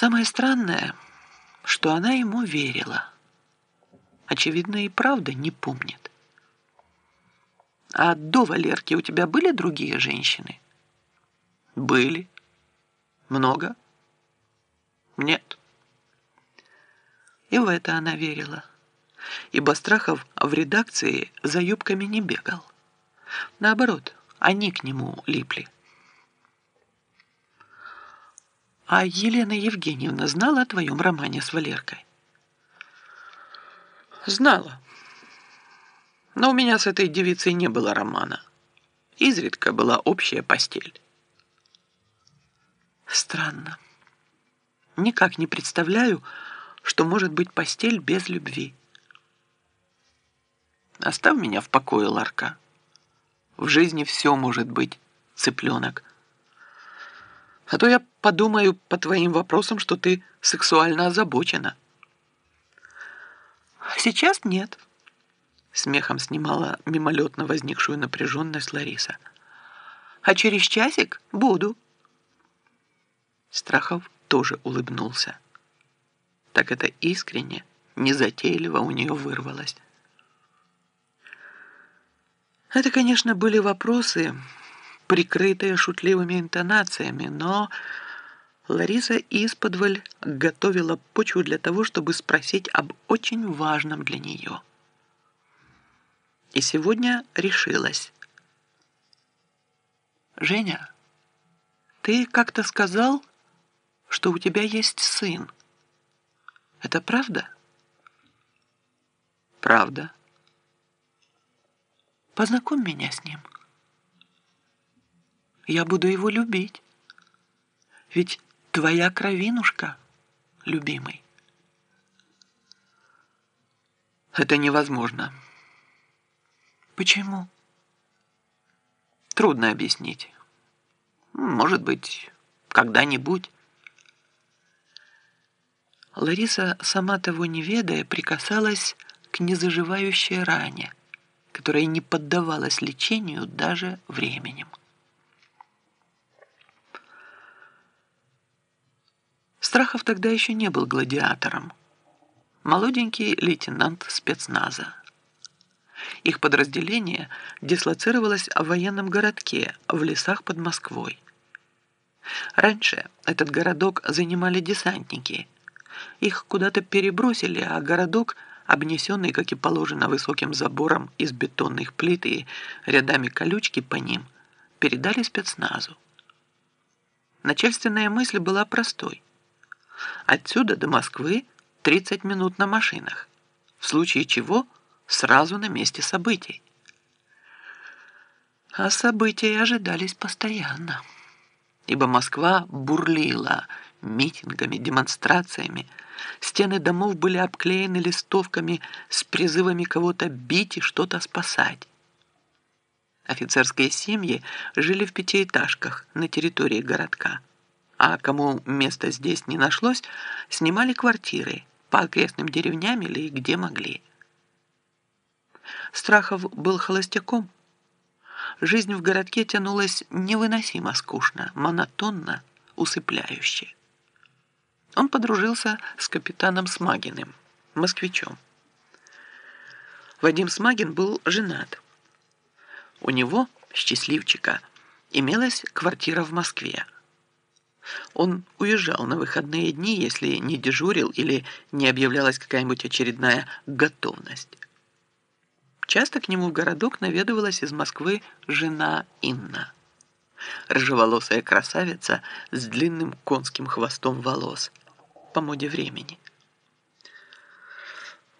Самое странное, что она ему верила. Очевидно, и правда не помнит. А до Валерки у тебя были другие женщины? Были. Много? Нет. И в это она верила. Ибо Страхов в редакции за юбками не бегал. Наоборот, они к нему липли. А Елена Евгеньевна знала о твоем романе с Валеркой? Знала. Но у меня с этой девицей не было романа. Изредка была общая постель. Странно. Никак не представляю, что может быть постель без любви. Оставь меня в покое, Ларка. В жизни все может быть, цыпленок. А то я подумаю по твоим вопросам, что ты сексуально озабочена. Сейчас нет. Смехом снимала мимолетно возникшую напряженность Лариса. А через часик буду. Страхов тоже улыбнулся. Так это искренне, незатейливо у нее вырвалось. Это, конечно, были вопросы, прикрытые шутливыми интонациями, но Лариса исподволь готовила почву для того, чтобы спросить об очень важном для нее. И сегодня решилась. «Женя, ты как-то сказал, что у тебя есть сын. Это правда?» «Правда». Познакомь меня с ним. Я буду его любить. Ведь твоя кровинушка, любимый. Это невозможно. Почему? Трудно объяснить. Может быть, когда-нибудь. Лариса, сама того не ведая, прикасалась к незаживающей ране – которая не поддавалась лечению даже временем. Страхов тогда еще не был гладиатором. Молоденький лейтенант спецназа. Их подразделение дислоцировалось в военном городке в лесах под Москвой. Раньше этот городок занимали десантники. Их куда-то перебросили, а городок – обнесенный, как и положено, высоким забором из бетонных плит и рядами колючки по ним, передали спецназу. Начальственная мысль была простой. Отсюда до Москвы 30 минут на машинах, в случае чего сразу на месте событий. А события ожидались постоянно, ибо Москва бурлила митингами, демонстрациями, Стены домов были обклеены листовками с призывами кого-то бить и что-то спасать. Офицерские семьи жили в пятиэтажках на территории городка, а кому места здесь не нашлось, снимали квартиры по окрестным деревням или где могли. Страхов был холостяком. Жизнь в городке тянулась невыносимо скучно, монотонно, усыпляюще он подружился с капитаном Смагиным, москвичом. Вадим Смагин был женат. У него, счастливчика, имелась квартира в Москве. Он уезжал на выходные дни, если не дежурил или не объявлялась какая-нибудь очередная готовность. Часто к нему в городок наведывалась из Москвы жена Инна. Рыжеволосая красавица с длинным конским хвостом волос – по моде времени.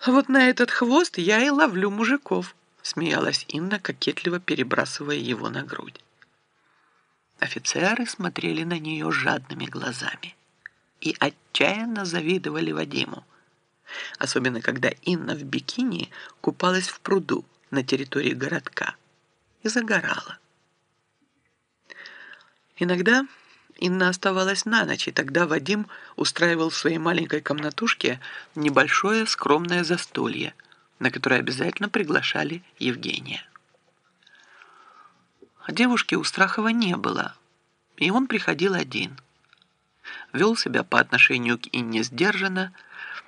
«Вот на этот хвост я и ловлю мужиков», смеялась Инна, кокетливо перебрасывая его на грудь. Офицеры смотрели на нее жадными глазами и отчаянно завидовали Вадиму, особенно когда Инна в бикини купалась в пруду на территории городка и загорала. Иногда Инна оставалась на ночь, и тогда Вадим устраивал в своей маленькой комнатушке небольшое скромное застолье, на которое обязательно приглашали Евгения. Девушки у Страхова не было, и он приходил один. вел себя по отношению к Инне сдержанно,